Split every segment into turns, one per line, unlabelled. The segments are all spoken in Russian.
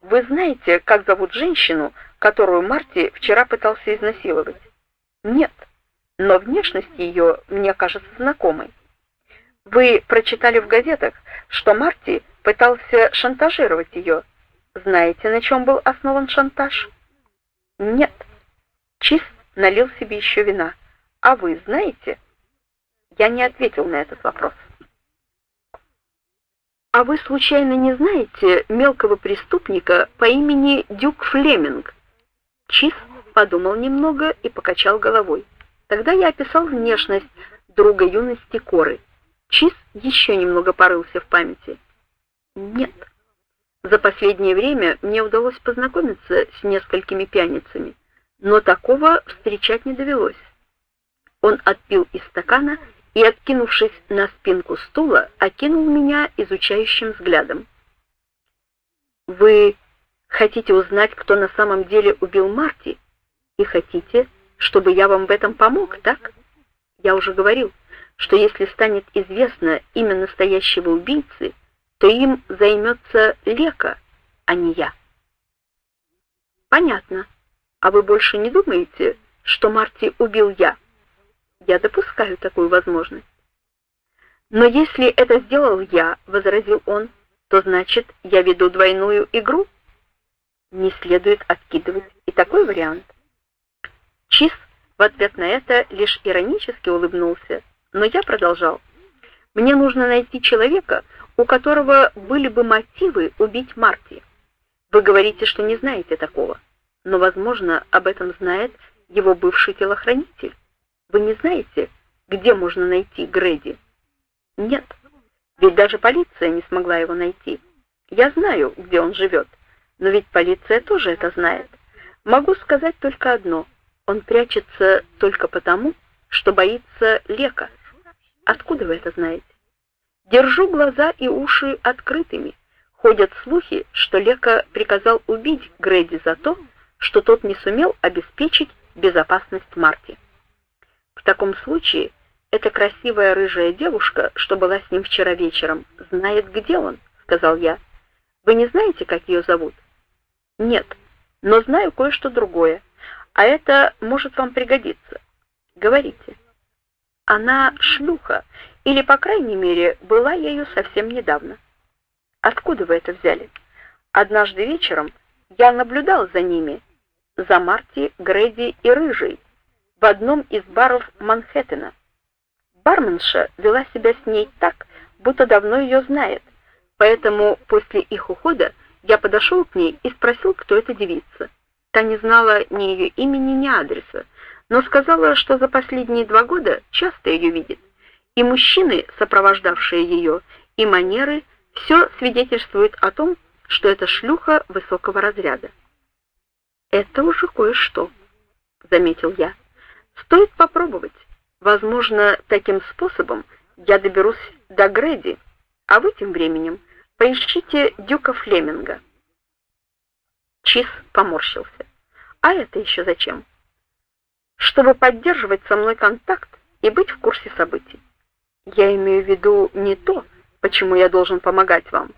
Вы знаете, как зовут женщину, которую Марти вчера пытался изнасиловать? Нет, но внешность ее мне кажется знакомой. Вы прочитали в газетах, что Марти пытался шантажировать ее. Знаете, на чем был основан шантаж? Нет. Чиз налил себе еще вина. А вы знаете? Я не ответил на этот вопрос. А вы случайно не знаете мелкого преступника по имени Дюк Флеминг? Чиз подумал немного и покачал головой. Тогда я описал внешность друга юности Коры. Чиз еще немного порылся в памяти. Нет. За последнее время мне удалось познакомиться с несколькими пьяницами, но такого встречать не довелось. Он отпил из стакана и, откинувшись на спинку стула, окинул меня изучающим взглядом. Вы хотите узнать, кто на самом деле убил Марти, и хотите, чтобы я вам в этом помог, так? Я уже говорил, что если станет известно имя настоящего убийцы, то им займется Лека, а не я. Понятно. А вы больше не думаете, что Марти убил я? Я допускаю такую возможность. Но если это сделал я, возразил он, то значит, я веду двойную игру. Не следует откидывать и такой вариант. Чиз в ответ на это лишь иронически улыбнулся, но я продолжал. Мне нужно найти человека, у которого были бы мотивы убить Марти. Вы говорите, что не знаете такого, но, возможно, об этом знает его бывший телохранитель. Вы не знаете, где можно найти Грэди? Нет. Ведь даже полиция не смогла его найти. Я знаю, где он живет, но ведь полиция тоже это знает. Могу сказать только одно: он прячется только потому, что боится Лека. Откуда вы это знаете? Держу глаза и уши открытыми. Ходят слухи, что Лека приказал убить Грэди за то, что тот не сумел обеспечить безопасность Марти. В таком случае эта красивая рыжая девушка, что была с ним вчера вечером, знает, где он, сказал я. Вы не знаете, как ее зовут? Нет, но знаю кое-что другое, а это может вам пригодиться. Говорите. Она шлюха, или, по крайней мере, была ею совсем недавно. Откуда вы это взяли? Однажды вечером я наблюдал за ними, за Марти, Грэди и Рыжей, в одном из баров Манхэттена. Барменша вела себя с ней так, будто давно ее знает. Поэтому после их ухода я подошел к ней и спросил, кто эта девица. Та не знала ни ее имени, ни адреса, но сказала, что за последние два года часто ее видит. И мужчины, сопровождавшие ее, и манеры все свидетельствуют о том, что это шлюха высокого разряда. Это уже кое-что, заметил я. Стоит попробовать. Возможно, таким способом я доберусь до Грэди, а вы тем временем поищите Дюка Флеминга. Чиз поморщился. А это еще зачем? Чтобы поддерживать со мной контакт и быть в курсе событий. Я имею в виду не то, почему я должен помогать вам,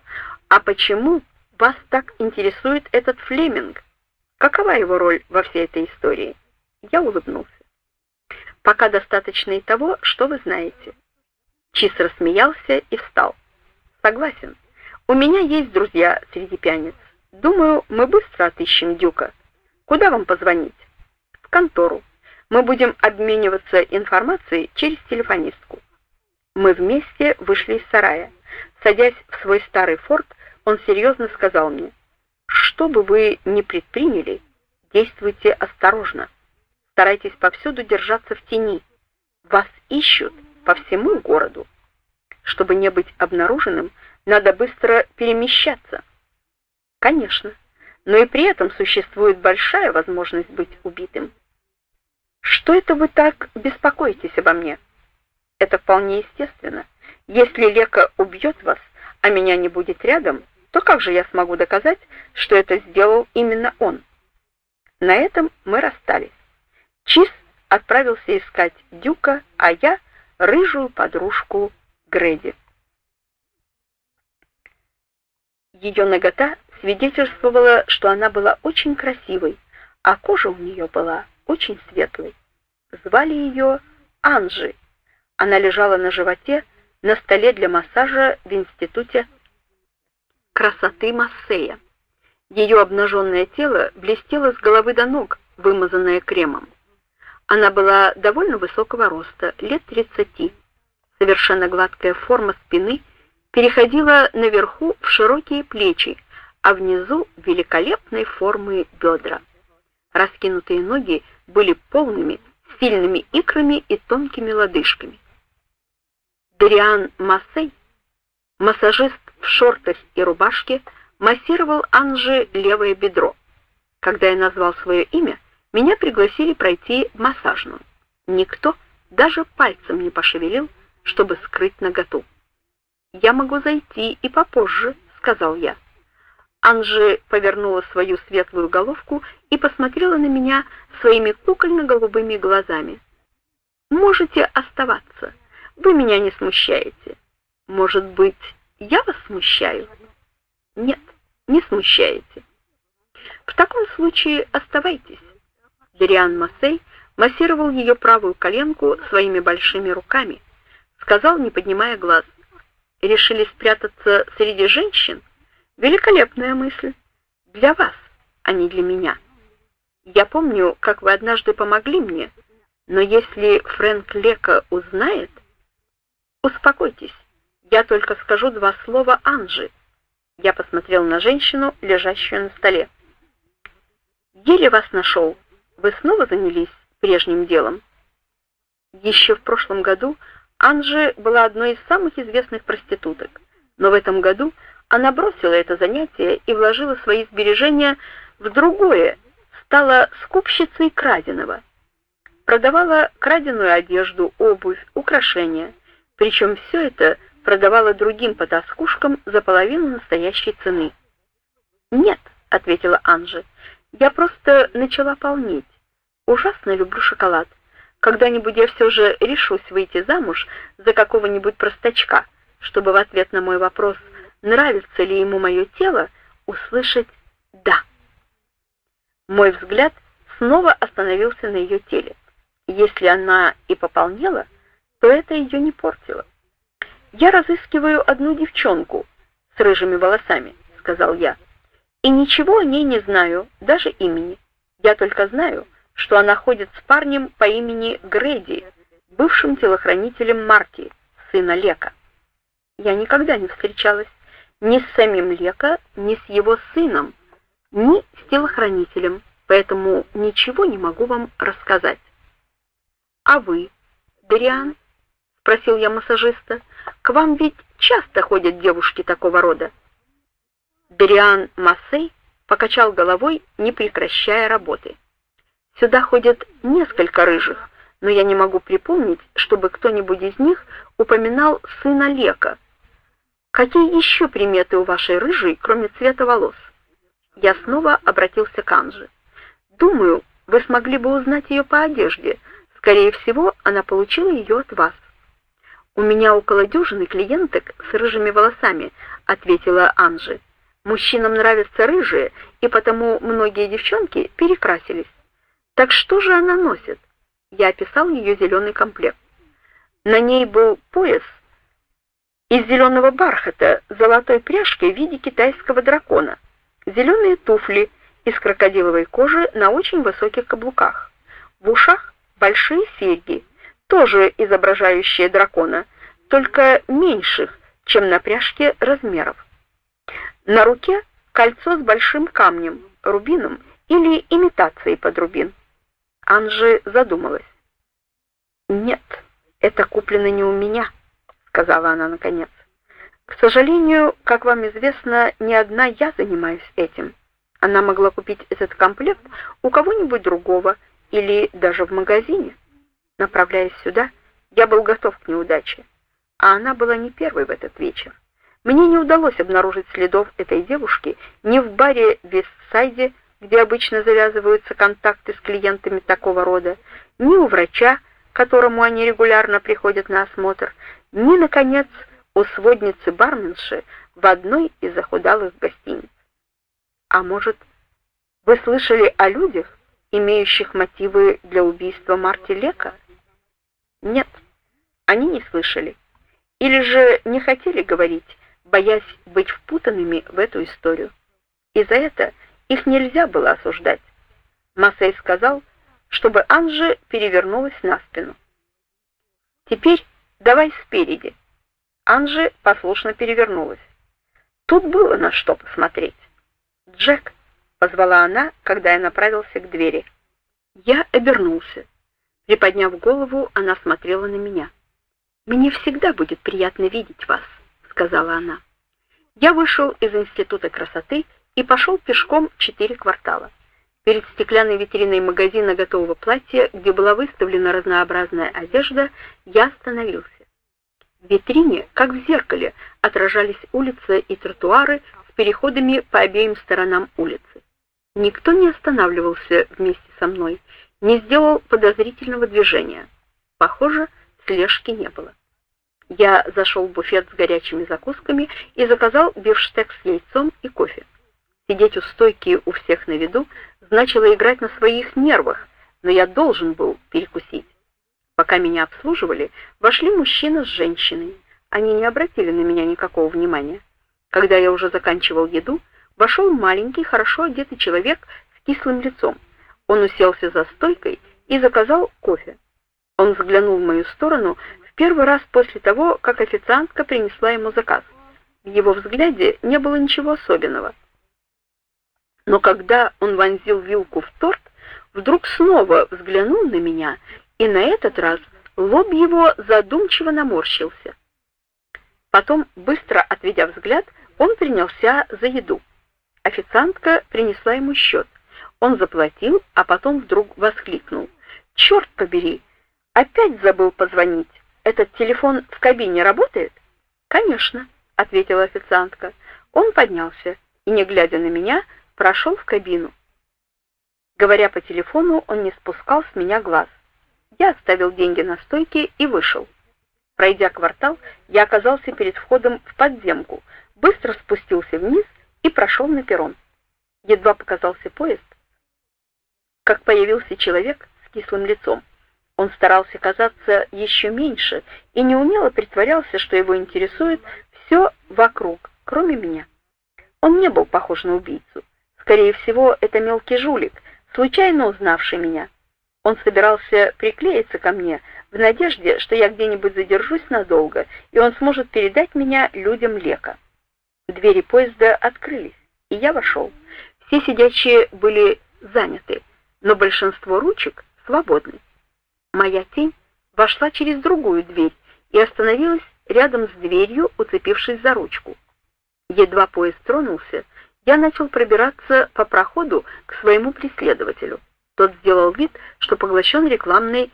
а почему вас так интересует этот Флеминг. Какова его роль во всей этой истории? Я улыбнулся. Пока достаточно и того, что вы знаете. Чис рассмеялся и встал. Согласен. У меня есть друзья среди пьяниц. Думаю, мы быстро отыщем Дюка. Куда вам позвонить? В контору. Мы будем обмениваться информацией через телефонистку. Мы вместе вышли из сарая. Садясь в свой старый форт, он серьезно сказал мне: "Что бы вы ни предприняли, действуйте осторожно. Старайтесь повсюду держаться в тени. Вас ищут по всему городу. Чтобы не быть обнаруженным, надо быстро перемещаться. Конечно, но и при этом существует большая возможность быть убитым. Что это вы так беспокоитесь обо мне? Это вполне естественно. Если Лека убьет вас, а меня не будет рядом, то как же я смогу доказать, что это сделал именно он? На этом мы расстались. Чиз отправился искать Дюка, а я рыжую подружку Грэди. Ее нагота свидетельствовало, что она была очень красивой, а кожа у нее была очень светлой. Звали ее Анжи. Она лежала на животе на столе для массажа в институте красоты Массея. Ее обнаженное тело блестело с головы до ног, вымазанное кремом. Она была довольно высокого роста, лет 30. Совершенно гладкая форма спины переходила наверху в широкие плечи, а внизу великолепной формы бедра. Раскинутые ноги были полными, сильными икрами и тонкими лодыжками. Дариан Массей, массажист в шортах и рубашке, массировал Анже левое бедро. Когда я назвал свое имя, меня пригласили пройти массажную. Никто даже пальцем не пошевелил, чтобы скрыть наготу. "Я могу зайти и попозже", сказал я. Анже повернула свою светлую головку и посмотрела на меня своими кукольно-голубыми глазами. Можете оставаться. Вы меня не смущаете. Может быть, я вас смущаю? Нет, не смущаете. В таком случае оставайтесь. Дариан Массей массировал ее правую коленку своими большими руками, сказал, не поднимая глаз: "Решили спрятаться среди женщин?" Великолепная мысль. Для вас, а не для меня. Я помню, как вы однажды помогли мне, но если Фрэнк Лека узнает, успокойтесь. Я только скажу два слова Анжи. Я посмотрел на женщину, лежащую на столе. Еле вас нашел. Вы снова занялись прежним делом. Еще в прошлом году Анжи была одной из самых известных проституток, но в этом году она бросила это занятие и вложила свои сбережения в другое, стала скупщицей краденого. Продавала краденую одежду, обувь, украшения. Причем все это продавала другим потаскушкам за половину настоящей цены. "Нет", ответила Анжи. "Я просто начала полнеть. Ужасно люблю шоколад. Когда-нибудь я все же решусь выйти замуж за какого-нибудь простачка, чтобы в ответ на мой вопрос нравится ли ему мое тело, услышать да. Мой взгляд снова остановился на ее теле. Если она и пополнела, то это ее не портило. Я разыскиваю одну девчонку с рыжими волосами, сказал я. И ничего о ней не знаю, даже имени. Я только знаю, что она ходит с парнем по имени Грэди, бывшим телохранителем Марти, сына Лека. Я никогда не встречалась ни с самим Лека, ни с его сыном, ни с телохранителем, поэтому ничего не могу вам рассказать. А вы, Дариан, спросил я массажиста. К вам ведь часто ходят девушки такого рода. Дариан Массей покачал головой, не прекращая работы. Сюда ходят несколько рыжих, но я не могу припомнить, чтобы кто-нибудь из них упоминал сына Лека. Какие еще приметы у вашей рыжей, кроме цвета волос? Я снова обратился к Анже. Думаю, вы смогли бы узнать ее по одежде. Скорее всего, она получила ее от вас. У меня около дюжины клиенток с рыжими волосами, ответила Анже. Мужчинам нравятся рыжие, и потому многие девчонки перекрасились. Так что же она носит? Я описал ее зеленый комплект. На ней был пояс из зеленого бархата с золотой пряжкой в виде китайского дракона, зеленые туфли из крокодиловой кожи на очень высоких каблуках, в ушах большие серьги, тоже изображающие дракона, только меньших, чем на пряжке размеров. На руке кольцо с большим камнем, рубином или имитацией под рубин. Анжи задумалась. Нет, это куплено не у меня сказала она наконец. К сожалению, как вам известно, не одна я занимаюсь этим. Она могла купить этот комплект у кого-нибудь другого или даже в магазине. Направляясь сюда, я был готов к неудаче, а она была не первой в этот вечер. Мне не удалось обнаружить следов этой девушки ни в баре Вестсайде, где обычно завязываются контакты с клиентами такого рода, ни у врача, к которому они регулярно приходят на осмотр, ни наконец у сводницы барменши в одной из захудалых гостиниц. А может, вы слышали о людях, имеющих мотивы для убийства Марти Лека? Нет, они не слышали. Или же не хотели говорить, боясь быть впутанными в эту историю. И за это их нельзя было осуждать. Массей сказал, чтобы Анжи перевернулась на спину. Теперь давай спереди. Анжи послушно перевернулась. Тут было на что посмотреть. Джек позвала она, когда я направился к двери. Я обернулся. Приподняв голову, она смотрела на меня. Мне всегда будет приятно видеть вас, сказала она. Я вышел из института красоты и пошел пешком четыре квартала. Перед стеклянной витриной магазина готового платья, где была выставлена разнообразная одежда, я остановился. В витрине, как в зеркале, отражались улицы и тротуары с переходами по обеим сторонам улицы. Никто не останавливался вместе со мной, не сделал подозрительного движения. Похоже, слежки не было. Я зашел в буфет с горячими закусками и заказал бифштекс с яйцом и кофе. Сидеть у стойки у всех на виду значило играть на своих нервах, но я должен был перекусить. Пока меня обслуживали, вошли мужчина с женщиной. Они не обратили на меня никакого внимания. Когда я уже заканчивал еду, вошел маленький, хорошо одетый человек с кислым лицом. Он уселся за стойкой и заказал кофе. Он взглянул в мою сторону первый раз после того, как официантка принесла ему заказ. В его взгляде не было ничего особенного. Но когда он вонзил вилку в торт, вдруг снова взглянул на меня, и на этот раз лоб его задумчиво наморщился. Потом, быстро отведя взгляд, он принялся за еду. Официантка принесла ему счет. Он заплатил, а потом вдруг воскликнул: «Черт побери! Опять забыл позвонить. Этот телефон в кабине работает?" "Конечно", ответила официантка. Он поднялся и, не глядя на меня, прошел в кабину. Говоря по телефону, он не спускал с меня глаз. Я оставил деньги на стойке и вышел. Пройдя квартал, я оказался перед входом в подземку, быстро спустился вниз и прошел на перрон. Едва показался поезд, как появился человек с кислым лицом. Он старался казаться еще меньше и неумело притворялся, что его интересует все вокруг, кроме меня. Он не был похож на убийцу. Скорее всего, это мелкий жулик, случайно узнавший меня. Он собирался приклеиться ко мне в надежде, что я где-нибудь задержусь надолго, и он сможет передать меня людям Лека. Двери поезда открылись, и я вошел. Все сидящие были заняты, но большинство ручек свободны. Моя тень вошла через другую дверь и остановилась рядом с дверью, уцепившись за ручку. Едва поезд тронулся, я начал пробираться по проходу к своему преследователю. Тот сделал вид, что поглощен рекламной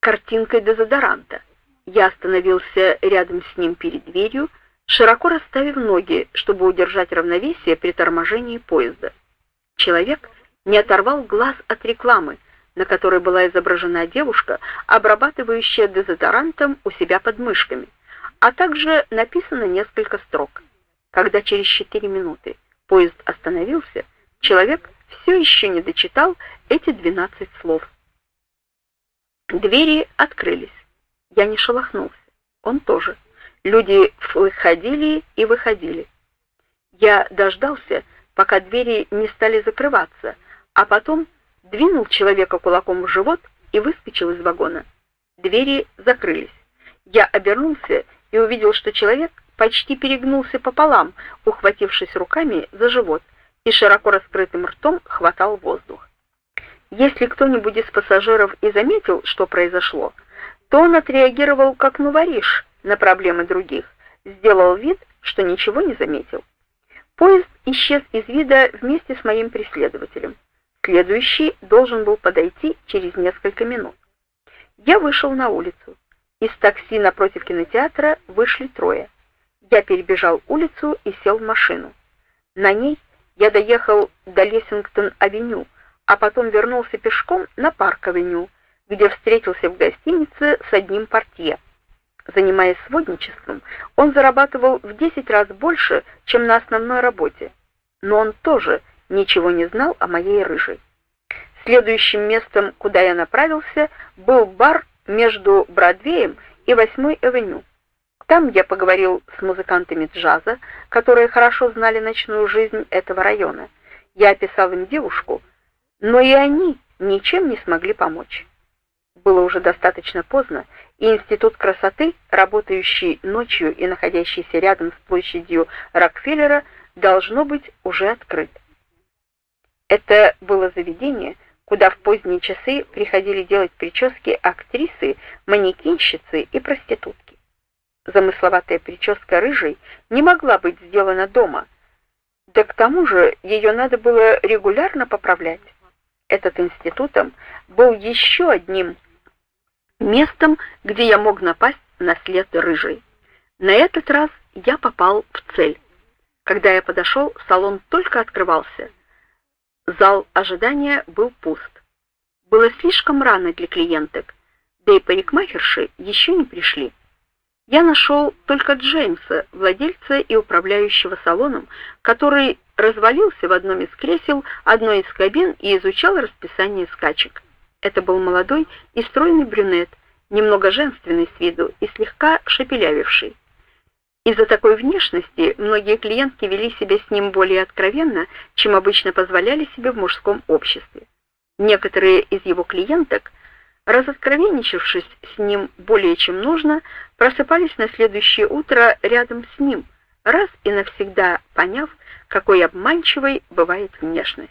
картинкой дезодоранта. Я остановился рядом с ним перед дверью, широко расставив ноги, чтобы удержать равновесие при торможении поезда. Человек не оторвал глаз от рекламы, на которой была изображена девушка, обрабатывающая дезодорантом у себя под мышками, а также написано несколько строк. Когда через четыре минуты поезд остановился, человек все еще не дочитал эти двенадцать слов. Двери открылись. Я не шелохнулся. Он тоже. Люди входили и выходили. Я дождался, пока двери не стали закрываться, а потом двинул человека кулаком в живот и выскочил из вагона. Двери закрылись. Я обернулся и увидел, что человек почти перегнулся пополам, ухватившись руками за живот, и широко раскрытым ртом хватал воздух. Если кто-нибудь из пассажиров и заметил, что произошло, то он отреагировал как новориш на проблемы других, сделал вид, что ничего не заметил. Поезд исчез из вида вместе с моим преследователем. Следующий должен был подойти через несколько минут. Я вышел на улицу. Из такси напротив кинотеатра вышли трое. Я перебежал улицу и сел в машину. На ней я доехал до Лессингтон-авеню, а потом вернулся пешком на Парк-авеню, где встретился в гостинице с одним портье. Занимаясь сводничеством, он зарабатывал в 10 раз больше, чем на основной работе. но он тоже ничего не знал о моей рыжей. Следующим местом, куда я направился, был бар между Бродвеем и 8-й авеню. Там я поговорил с музыкантами джаза, которые хорошо знали ночную жизнь этого района. Я описал им девушку, но и они ничем не смогли помочь. Было уже достаточно поздно, и институт красоты, работающий ночью и находящийся рядом с площадью Рокфеллера, должно быть уже открыт. Это было заведение, куда в поздние часы приходили делать прически актрисы, манекенщицы и проститутки. Замысловатая прическа рыжей не могла быть сделана дома, да к тому же ее надо было регулярно поправлять. Этот институтом был еще одним местом, где я мог напасть на след рыжей. На этот раз я попал в цель. Когда я подошел, салон только открывался. Зал ожидания был пуст. Было слишком рано для клиенток, да и парикмахерши еще не пришли. Я нашел только Джеймса, владельца и управляющего салоном, который развалился в одном из кресел одной из кабин и изучал расписание скачек. Это был молодой и стройный брюнет, немного женственный с виду и слегка шепелявивший. Из-за такой внешности многие клиентки вели себя с ним более откровенно, чем обычно позволяли себе в мужском обществе. Некоторые из его клиенток, разоткровенничавшись с ним более чем нужно, просыпались на следующее утро рядом с ним, раз и навсегда поняв, какой обманчивой бывает внешность.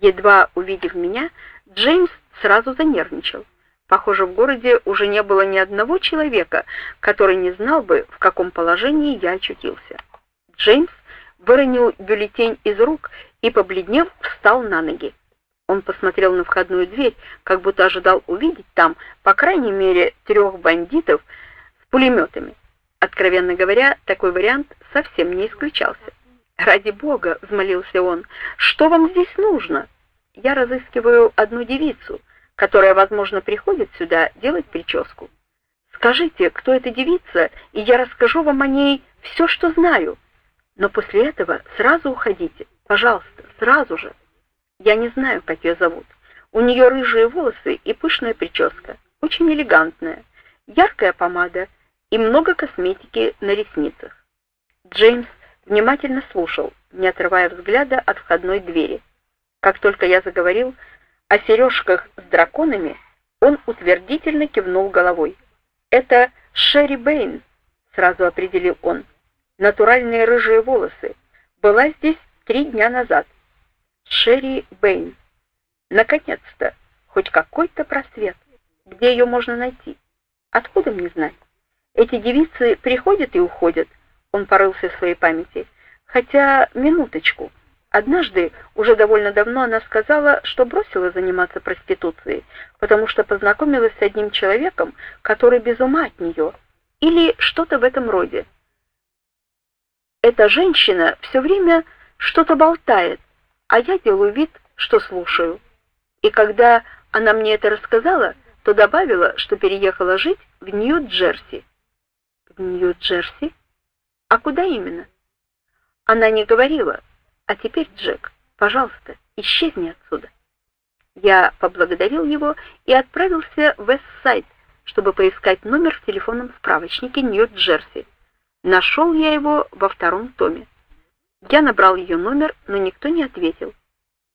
Едва увидев меня, Джеймс сразу занервничал. Похоже, в городе уже не было ни одного человека, который не знал бы, в каком положении я очутился. Джеймс выронил бюллетень из рук и, побледнев, встал на ноги. Он посмотрел на входную дверь, как будто ожидал увидеть там, по крайней мере, трех бандитов с пулеметами. Откровенно говоря, такой вариант совсем не исключался. "Ради бога", взмолился он. "Что вам здесь нужно? Я разыскиваю одну девицу" которая, возможно, приходит сюда делать прическу. Скажите, кто эта девица, и я расскажу вам о ней все, что знаю. Но после этого сразу уходите. Пожалуйста, сразу же. Я не знаю, как ее зовут. У нее рыжие волосы и пышная прическа, очень элегантная, яркая помада и много косметики на ресницах. Джеймс внимательно слушал, не отрывая взгляда от входной двери. Как только я заговорил, о сережках с драконами, он утвердительно кивнул головой. Это Шерри Бэйн, сразу определил он. Натуральные рыжие волосы. Была здесь три дня назад. Шерри Бэйн. Наконец-то хоть какой-то просвет. Где ее можно найти? Откуда мне знать? Эти девицы приходят и уходят. Он порылся в своей памяти. Хотя минуточку. Однажды, уже довольно давно, она сказала, что бросила заниматься проституцией, потому что познакомилась с одним человеком, который без ума от нее, или что-то в этом роде. Эта женщина все время что-то болтает, а я делаю вид, что слушаю. И когда она мне это рассказала, то добавила, что переехала жить в Нью-Джерси. В Нью-Джерси? А куда именно? Она не говорила. А теперь, Джек, пожалуйста, исчезни отсюда. Я поблагодарил его и отправился в Вестсайд, чтобы поискать номер в телефонном справочнике Нью-Джерси. Нашел я его во втором томе. Я набрал ее номер, но никто не ответил.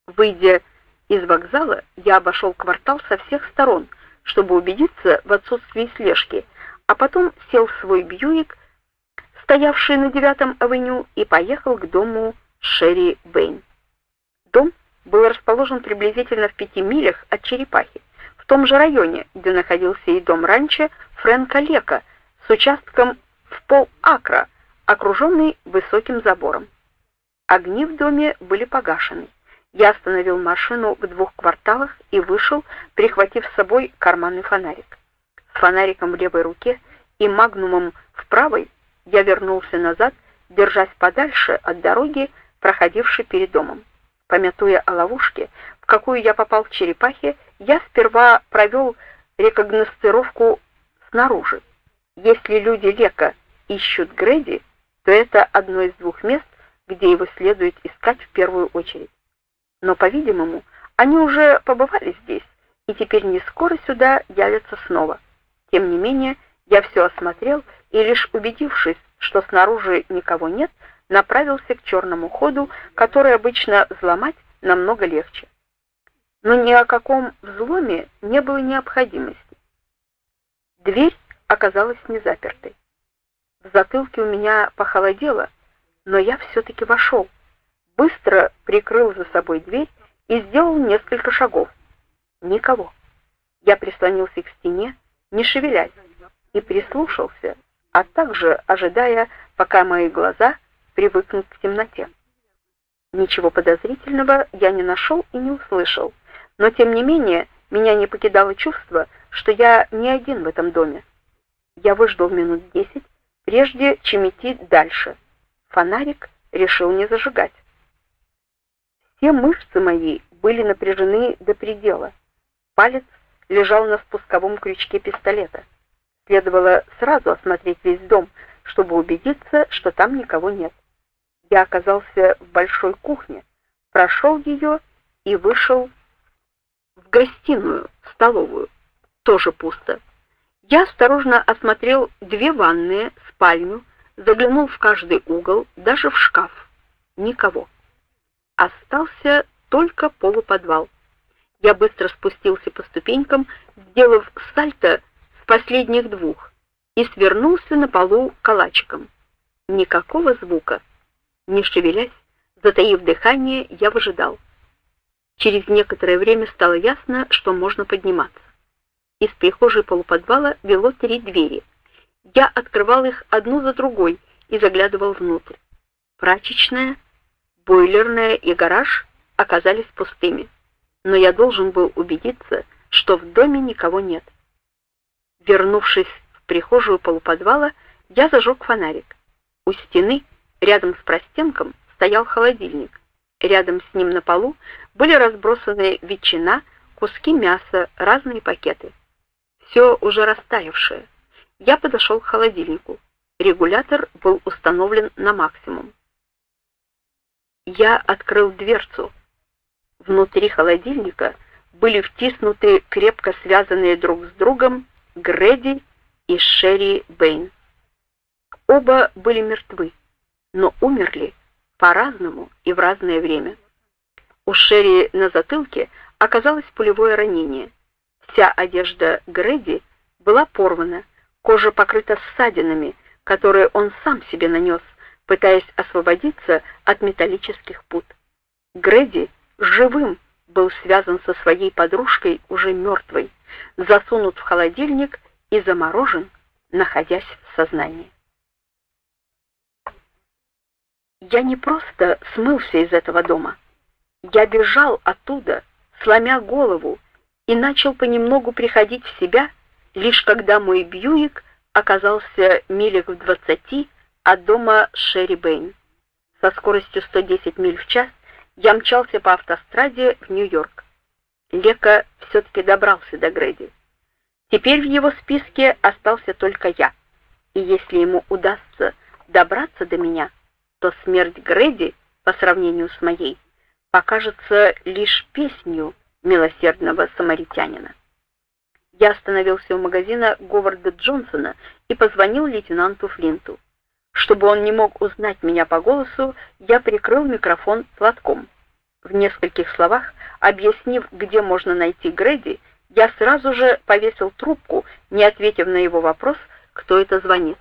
Выйдя из вокзала, я обошел квартал со всех сторон, чтобы убедиться в отсутствии слежки, а потом сел в свой Бьюик, стоявший на девятом авеню, и поехал к дому Шерри Бэйн. Дом был расположен приблизительно в пяти милях от Черепахи, в том же районе, где находился и дом ранчо Фрэнка Лека с участком в полакра, окруженный высоким забором. Огни в доме были погашены. Я остановил машину в двух кварталах и вышел, прихватив с собой карманный фонарик. С фонариком в левой руке и магнумом в правой я вернулся назад, держась подальше от дороги, проходивший перед домом. Помятуя о ловушке, в какую я попал в черепахе, я сперва провел рекогностировку снаружи. Если люди Лека ищут Грэди, то это одно из двух мест, где его следует искать в первую очередь. Но, по-видимому, они уже побывали здесь и теперь не скоро сюда явятся снова. Тем не менее, я все осмотрел и лишь убедившись, что снаружи никого нет, направился к черному ходу, который обычно взломать намного легче. Но ни о каком взломе не было необходимости. Дверь оказалась не запертой. В затылке у меня похолодело, но я все таки вошел, быстро прикрыл за собой дверь и сделал несколько шагов. Никого. Я прислонился к стене, не шевелясь, и прислушался, а также ожидая, пока мои глаза привыкнут к темноте. Ничего подозрительного я не нашел и не услышал, но тем не менее меня не покидало чувство, что я не один в этом доме. Я выждал минут десять, прежде чем идти дальше. Фонарик решил не зажигать. Все мышцы мои были напряжены до предела. Палец лежал на спусковом крючке пистолета. Следовало сразу осмотреть весь дом, чтобы убедиться, что там никого нет. Я оказался в большой кухне, прошел ее и вышел в гостиную, столовую. Тоже пусто. Я осторожно осмотрел две ванные, спальню, заглянул в каждый угол, даже в шкаф. Никого. Остался только полуподвал. Я быстро спустился по ступенькам, сделав сальто с последних двух, и свернулся на полу калачиком. Никакого звука. Не шевелясь, затаив дыхание, я выжидал. Через некоторое время стало ясно, что можно подниматься. Из прихожей полуподвала вело три двери. Я открывал их одну за другой и заглядывал внутрь. Прачечная, бойлерная и гараж оказались пустыми но я должен был убедиться, что в доме никого нет. Вернувшись в прихожую полуподвала, я зажег фонарик. У стены, рядом с простенком, стоял холодильник. Рядом с ним на полу были разбросаны ветчина, куски мяса, разные пакеты. Все уже растаявшее. Я подошел к холодильнику. Регулятор был установлен на максимум. Я открыл дверцу. Внутри холодильника были втиснуты крепко связанные друг с другом Грэди и Шерри Бэйн. Оба были мертвы, но умерли по-разному и в разное время. У Шерри на затылке оказалось пулевое ранение. Вся одежда Грэди была порвана, кожа покрыта ссадинами, которые он сам себе нанес, пытаясь освободиться от металлических пут. Грэди живым был связан со своей подружкой уже мертвой, засунут в холодильник и заморожен, находясь в сознании. Я не просто смылся из этого дома. Я бежал оттуда, сломя голову, и начал понемногу приходить в себя, лишь когда мой Бьюик оказался милях в двадцати от дома Шерри Бэйн. Со скоростью 110 миль в час я мчался по автостраде в Нью-Йорк. Лека все таки добрался до Грэди. Теперь в его списке остался только я. И если ему удастся добраться до меня, то смерть Грэди по сравнению с моей покажется лишь песнью милосердного самаритянина. Я остановился у магазина Говарда Джонсона и позвонил лейтенанту Флинту. Чтобы он не мог узнать меня по голосу, я прикрыл микрофон платком. В нескольких словах, объяснив, где можно найти Грэди, я сразу же повесил трубку, не ответив на его вопрос, кто это звонит.